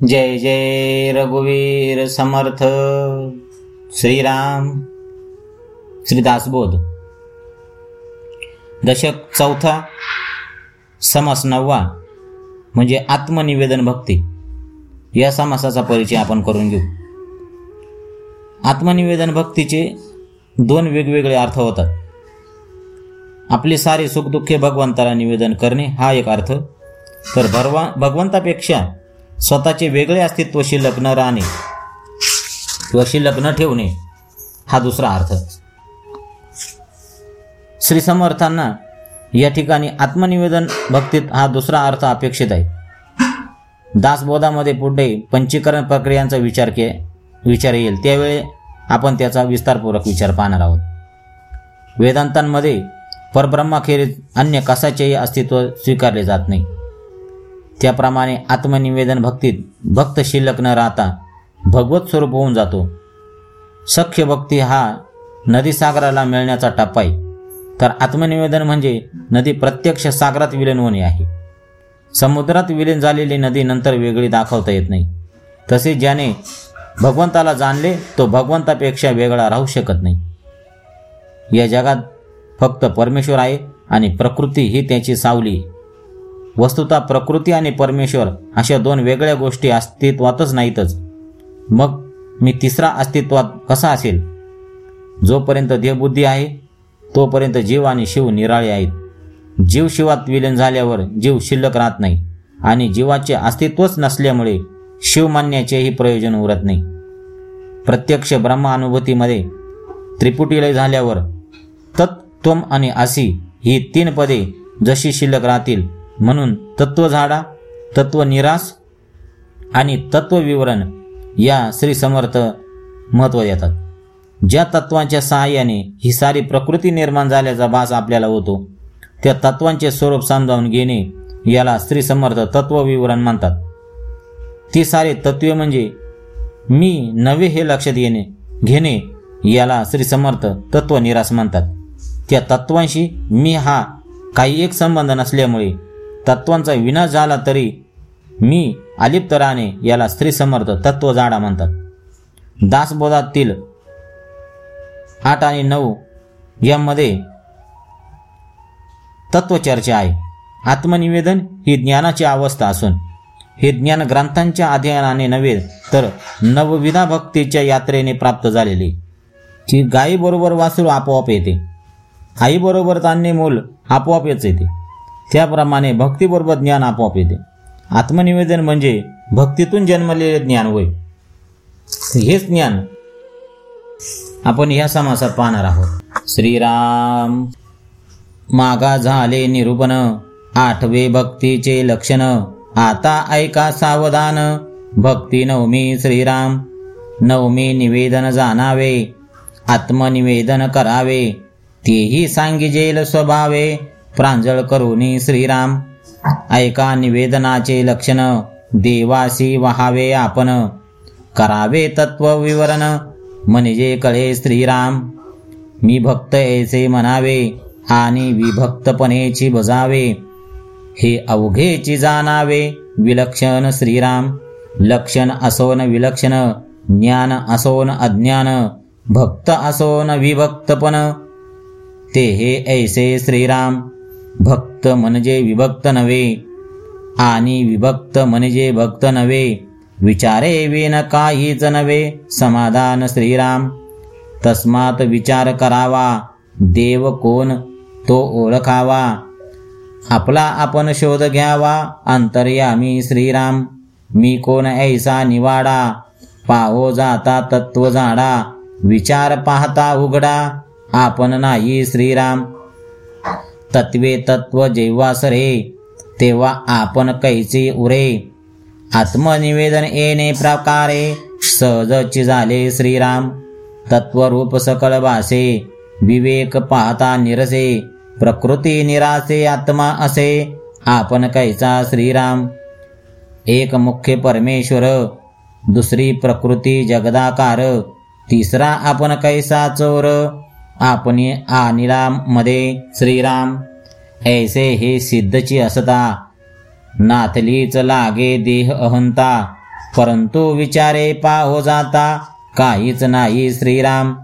जय जय रघुवीर समर्थ। श्रीराम। श्रीदासबोध दशक चौथा समास नववा म्हणजे आत्मनिवेदन भक्ती. या समासाचा परिचय आपण करून घेऊ. आत्मनिवेदन भक्तीचे दोन वेगवेगळे अर्थ होतात. आपली सारी सुखदुःखे भगवंताला निवेदन करणे हा एक अर्थ. तर भरवा भगवंतापेक्षा स्वतःचे वेगळे अस्तित्वशी लग्न राहणे किंवा लग्न ठेवणे हा दुसरा अर्थ. श्री समर्थांना या ठिकाणी आत्मनिवेदन भक्तीत हा दुसरा अर्थ अपेक्षित आहे. दासबोधामध्ये पुढे पंचीकरण प्रक्रियांचा विचार के विचार येईल. त्यावेळी आपण त्याचा विस्तारपूर्वक विचार पाहणार आहोत. वेदांतांमध्ये परब्रह्माखेरीज अन्य कशाचेही अस्तित्व स्वीकारले जात नाही. त्याप्रमाणे आत्मनिवेदन भक्तीत भक्त शिल्लक न राहता भगवत स्वरूप होऊन जातो. सख्य भक्ती हा नदीसागराला मिळण्याचा टप्पा आहे. तर आत्मनिवेदन म्हणजे नदी प्रत्यक्ष सागरात विलीन होणे आहे. समुद्रात विलीन झालेली नदी नंतर वेगळी दाखवता येत नाही. तसे ज्याने भगवंताला जाणले तो भगवंतापेक्षा वेगळा राहू शकत नाही. या जगात फक्त परमेश्वर आहे आणि प्रकृती ही त्याची सावली वस्तुता प्रकृती आणि परमेश्वर अशा दोन वेगळ्या गोष्टी अस्तित्वातच नाहीतच. मग मी तिसरा अस्तित्वात कसा असेल? जोपर्यंत देहबुद्धी आहे तोपर्यंत जीव आणि शिव निराळे आहेत. जीव शिवात विलीन झाल्यावर जीव शिल्लक राहत नाही आणि जीवाचे अस्तित्वच नसल्यामुळे शिव मानण्याचेही प्रयोजन उरत नाही. प्रत्यक्ष ब्रह्म अनुभूतीमध्ये त्रिपुटीलय झाल्यावर तत्त्वम आणि असी ही तीन पदे जशी शिल्लक राहतील म्हणून तत्वझाडा तत्वनिरास आणि तत्वविवरण या श्री समर्थ महत्त्व देतात. ज्या तत्वांच्या सहाय्याने ही सारी प्रकृती निर्माण झाल्याचा भास आपल्याला होतो त्या तत्वांचे स्वरूप समजावून घेणे याला श्री समर्थ तत्वविवरण म्हणतात. ती सारे तत्वे म्हणजे मी नवे हे लक्षात येणे घेणे याला श्री समर्थ तत्वनिरास म्हणतात. त्या तत्वांशी मी हा काही एक संबंध नसल्यामुळे तत्वांचा विनाश झाला तरी मी अलिप्तराने याला स्त्री समर्थ तत्व जाडा म्हणतात. दासबोधातील आठ आणि नऊ यामध्ये तत्वचर्चा आहे. आत्मनिवेदन ही ज्ञानाची अवस्था असून हे ज्ञान ग्रंथांच्या अध्ययनाने नव्हे तर नवविधा भक्तीच्या यात्रेने प्राप्त झालेली. जी गायीबरोबर वासरू आपोआप येते. आईबरोबर तान्य मूल आपोआपच येते त्याप्रमाणे भक्तीबरोबर ज्ञान आपोआप येते. आत्मनिवेदन म्हणजे भक्तीतून जन्मलेले ज्ञान होय. हेच ज्ञान आपण ह्या समासात पाहणार आहोत. श्रीराम मागा झाले निरूपण आठवे भक्तीचे लक्षण आता ऐका सावधान. भक्ती नवमी श्रीराम नवमी निवेदन जाणावे आत्मनिवेदन करावे तेही सांगिजेल स्वभावे. प्रांजळ करुणी श्रीराम. ऐका निवेदनाचे लक्षण. देवासी वहावे आपण. करावे तत्व विवरण. म्हणजे कळे श्रीराम. मी भक्त ऐसे म्हणावे आणि विभक्तपणेची बजावे. हे अवघेची जाणावे विलक्षण श्रीराम. लक्षण असोन विलक्षण ज्ञान असोन अज्ञान भक्त असोन विभक्तपण. ते हे ऐसे श्रीराम. भक्त म्हणजे विभक्त नव्हे. आणि विभक्त म्हणजे भक्त नव्हे. विचारे विन काहीच नव्हे. समाधान श्रीराम. तस्मात विचार करावा. देव कोण? तो ओळखावा. आपला आपण शोध घ्यावा. अंतर्यामी श्रीराम. मी कोण ऐसा निवाडा? पाहो जाता तत्व जाडा. विचार पाहता उघडा. आपण नाही श्रीराम. तत्वे तत्व जेव्हा सरे तेव्हा आपण कैचे उरे. आत्मनिवेदन येणे प्रकारे सहजची झाले श्रीराम. तत्वरूप सकळ भासे विवेक पाहता निरसे प्रकृती निरासे आत्मा असे आपण कैसा श्रीराम. एक मुख्य परमेश्वर दुसरी प्रकृती जगदाकार तिसरा आपण कैसा चोर. आपण मध्ये श्रीराम. ऐसे हे सिद्धची असता. नाथलीच लागे देह अहंता. परंतु विचारे पाहो जाता. काहीच नाही श्रीराम.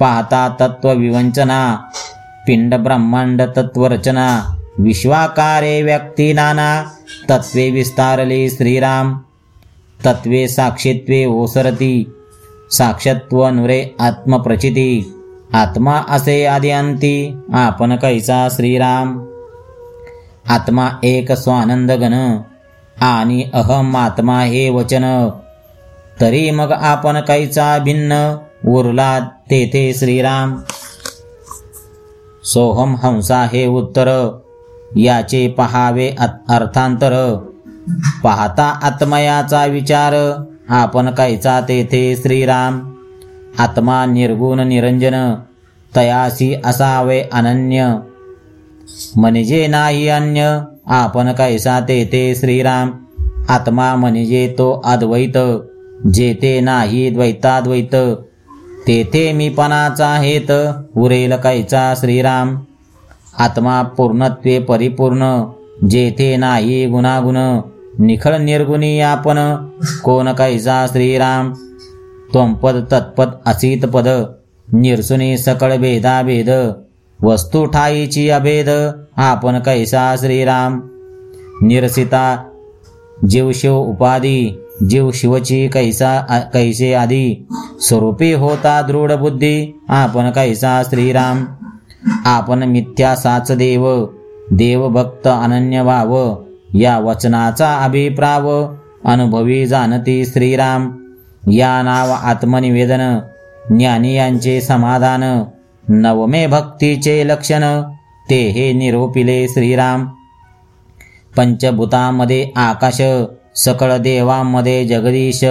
पाहता तत्वविवंचना पिंड ब्रह्मांड तत्वरचना विश्वाकारे व्यक्ती नाना. तत्वे विस्तारले श्रीराम. तत्वे साक्षित्वे ओसरती. साक्षत्व नुरे आत्मप्रचिती. आत्मा असे आदी आपण कैसा श्रीराम? आत्मा एक स्वानंद गण आणि अहम आत्मा हे वचन. तरी मग आपण कैचा भिन्न उरला तेथे श्रीराम? सोहम हंसा हे उत्तर याचे पहावे अर्थांतर. पाहता आत्मयाचा विचार आपण कैचा तेथे श्रीराम? आत्मा निर्गुण निरंजन तयासी असावे अनन्य। म्हणजे नाही अन्य आपण कैसा तेथे श्रीराम। आत्मा म्हणजे तो अद्वैत जेथे नाही द्वैताद्वैत। तेथे मीपणाचा हेत उरेल कैचा श्रीराम। आत्मा पूर्णत्वे परिपूर्ण जेथे नाही गुणागुण। निखळ निर्गुणी आपण कोण कैसा श्रीराम। त्वंपद तत्पद असित पद। निरसुनी सकळ भेदा भेद। वस्तू ठाईची अभेद। आपण कैसा श्रीराम। निरसिता जीव शिव उपाधी। जीव शिवची कैसा कैसे आधी। स्वरूपी होता दृढ बुद्धी। आपण कैसा श्रीराम। आपण मिथ्या साच देव। देवभक्त अनन्य वाव या वचनाचा अभिप्राव। अनुभवी जाणती श्रीराम। या नाव आत्मनिवेदन ज्ञानी यांचे समाधान नवमे भक्तीचे लक्षण ते हे निरोपिले श्रीराम. पंचभूतामध्ये आकाश सकळ देवामध्ये जगदीश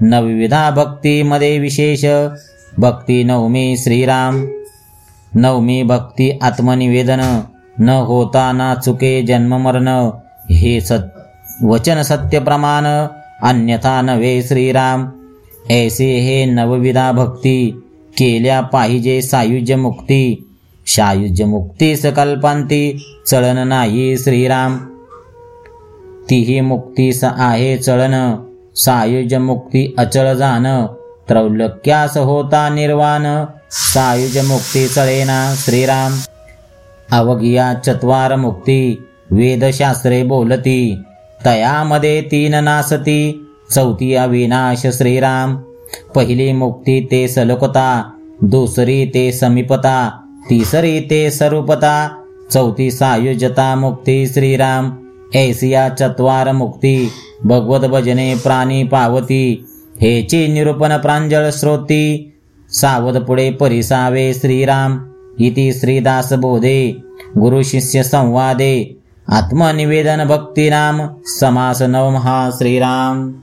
नवविधा भक्तीमध्ये विशेष भक्ती नवमी श्रीराम. नवमी भक्ती आत्मनिवेदन न होता ना चुके जन्ममरण हे सत वचन सत्य प्रमाण अन्यथा नव्हे श्रीराम. ऐसे हे नवविधा भक्ती केल्या पाहिजे सायुज्य मुक्ती सायुज्य मुक्ती सकल्पांती चळन नाही श्रीराम. तीही मुक्तीस आहे चळन सायुज्य मुक्ती अचळ जाण. त्रौलक्यास होता निर्वाण सायुज मुक्ती चळेना श्रीराम. अवघिया चत्वार मुक्ती वेदशास्त्रे बोलती तयामध्ये तीन नासती. चौथी अविनाश श्रीराम. पहिली मुक्ती ते सलोकता दुसरी ते समीपता तिसरी ते स्वरूपता चौथी सायुजता मुक्ती श्रीराम. ऐसिया चत्वार मुक्ती भगवत भजने प्राणी पावती हेची निरूपण प्रांजळ श्रोती सावध पुढे परिसावे श्रीराम. इति श्रीदास बोधे गुरु शिष्य संवादे आत्मनिवेदन भक्ती नाम समास नवमहा श्रीराम.